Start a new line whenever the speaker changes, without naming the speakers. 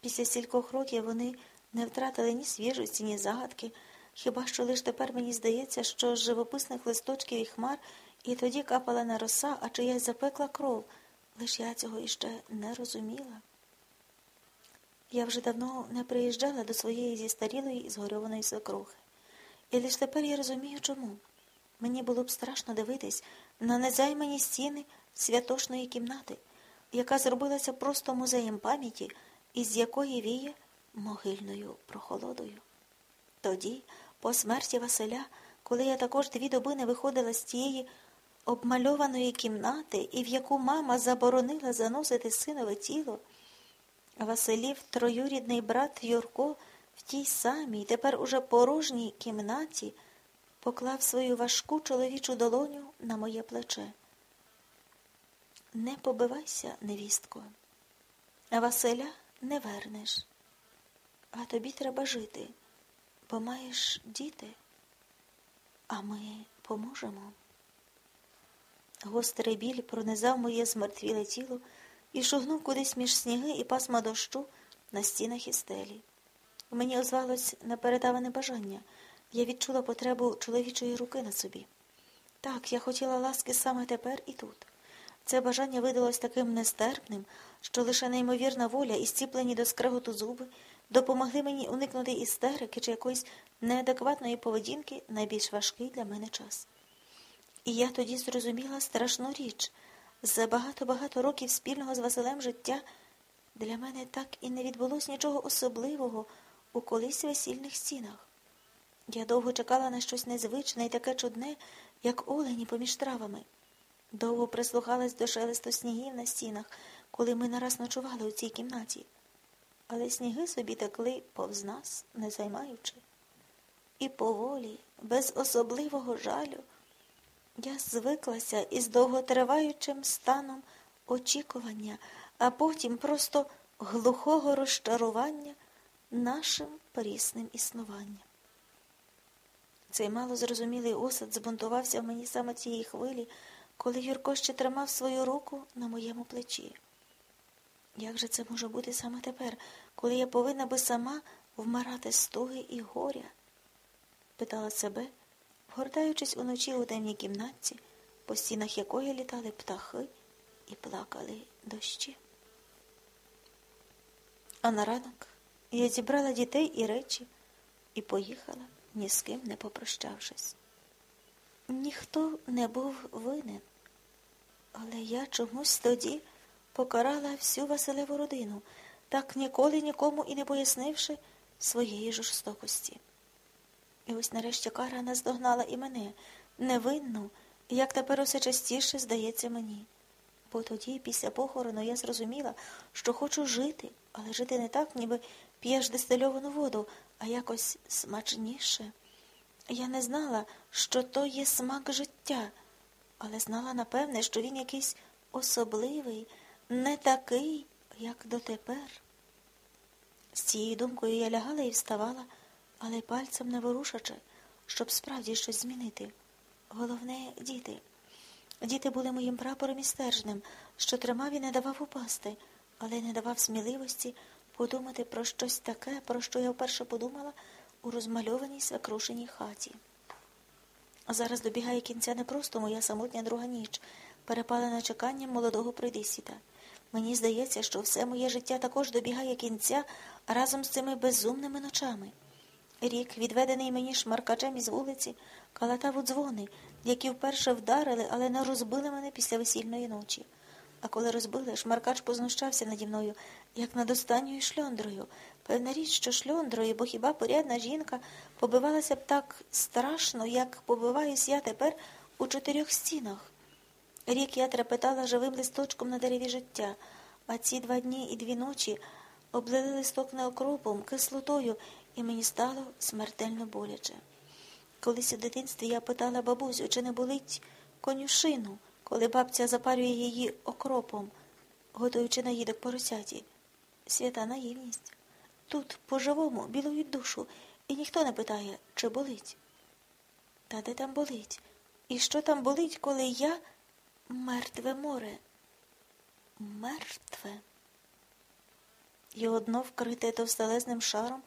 Після стількох років вони не втратили ні свіжості, ні загадки, хіба що лише тепер мені здається, що з живописних листочків і хмар і тоді капала на роса, а чиясь запекла кров, лиш я цього іще не розуміла. Я вже давно не приїжджала до своєї зістарілої і згорьованої свекрухи. І лише тепер я розумію, чому. Мені було б страшно дивитись на незаймані стіни святошної кімнати, яка зробилася просто музеєм пам'яті, із якої віє могильною прохолодою. Тоді, по смерті Василя, коли я також дві доби не виходила з тієї обмальованої кімнати, і в яку мама заборонила заносити синове тіло, Василів троюрідний брат Юрко в тій самій, тепер уже порожній кімнаті, поклав свою важку чоловічу долоню на моє плече. Не побивайся, невістко, Василя не вернеш, а тобі треба жити, бо маєш діти, а ми поможемо. Гострий біль пронизав моє змертвіле тіло і шугнув кудись між сніги і пасма дощу на стінах і стелі. Мені озвалось напередаване бажання. Я відчула потребу чоловічої руки на собі. Так, я хотіла ласки саме тепер і тут. Це бажання видалось таким нестерпним, що лише неймовірна воля і зціплені до скреготу зуби допомогли мені уникнути істерики чи якоїсь неадекватної поведінки найбільш важкий для мене час. І я тоді зрозуміла страшну річ за багато-багато років спільного з Василем життя для мене так і не відбулось нічого особливого у колись весільних стінах. Я довго чекала на щось незвичне і таке чудне, як олені поміж травами. Довго прислухалась до шелесту снігів на стінах, коли ми нараз ночували у цій кімнаті. Але сніги собі текли повз нас, не займаючи. І поволі, без особливого жалю, я звиклася із довготриваючим станом очікування, а потім просто глухого розчарування нашим прісним існуванням. Цей малозрозумілий осад збунтувався в мені саме цієї хвилі, коли Юрко ще тримав свою руку на моєму плечі. Як же це може бути саме тепер, коли я повинна би сама вмирати стуги і горя? питала себе, вгортаючись уночі у темній кімнатці, по стінах якої літали птахи і плакали дощі. А на ранок я зібрала дітей і речі і поїхала, ні з ким не попрощавшись. Ніхто не був винен, але я чомусь тоді покарала всю Василеву родину, так ніколи нікому і не пояснивши своєї жорстокості. І ось нарешті кара наздогнала і мене, невинну, як тепер усе частіше здається мені. Бо тоді, після похорону, я зрозуміла, що хочу жити, але жити не так, ніби п'єш дистильовану воду, а якось смачніше. Я не знала, що то є смак життя, але знала, напевне, що він якийсь особливий, не такий, як дотепер. З цією думкою я лягала і вставала, але пальцем не ворушачи, щоб справді щось змінити. Головне діти. Діти були моїм прапором і стержнем, що тримав і не давав упасти, але не давав сміливості подумати про щось таке, про що я вперше подумала у розмальованій свекрушеній хаті. А зараз добігає кінця не просто моя самотня друга ніч, перепалена чеканням молодого придисіта. Мені здається, що все моє життя також добігає кінця разом з цими безумними ночами. Рік, відведений мені шмаркачем із вулиці, калатав у дзвони, які вперше вдарили, але не розбили мене після весільної ночі. А коли розбили, шмаркач познущався наді мною, як над останньою шльондрою. Певна річ, що шльондрою, бо хіба порядна жінка побивалася б так страшно, як побиваюсь я тепер у чотирьох стінах. Рік я трепетала живим листочком на дереві життя, а ці два дні і дві ночі облили листок не окропом, кислотою, і мені стало смертельно боляче. Колись у дитинстві я питала бабусю, чи не болить конюшину, коли бабця запарює її окропом, готуючи наїдок поросяті. Свята наївність. Тут, по-живому, білують душу, і ніхто не питає, чи болить. Та де там болить? І що там болить, коли я мертве море? Мертве. і одно вкрите товстелезним шаром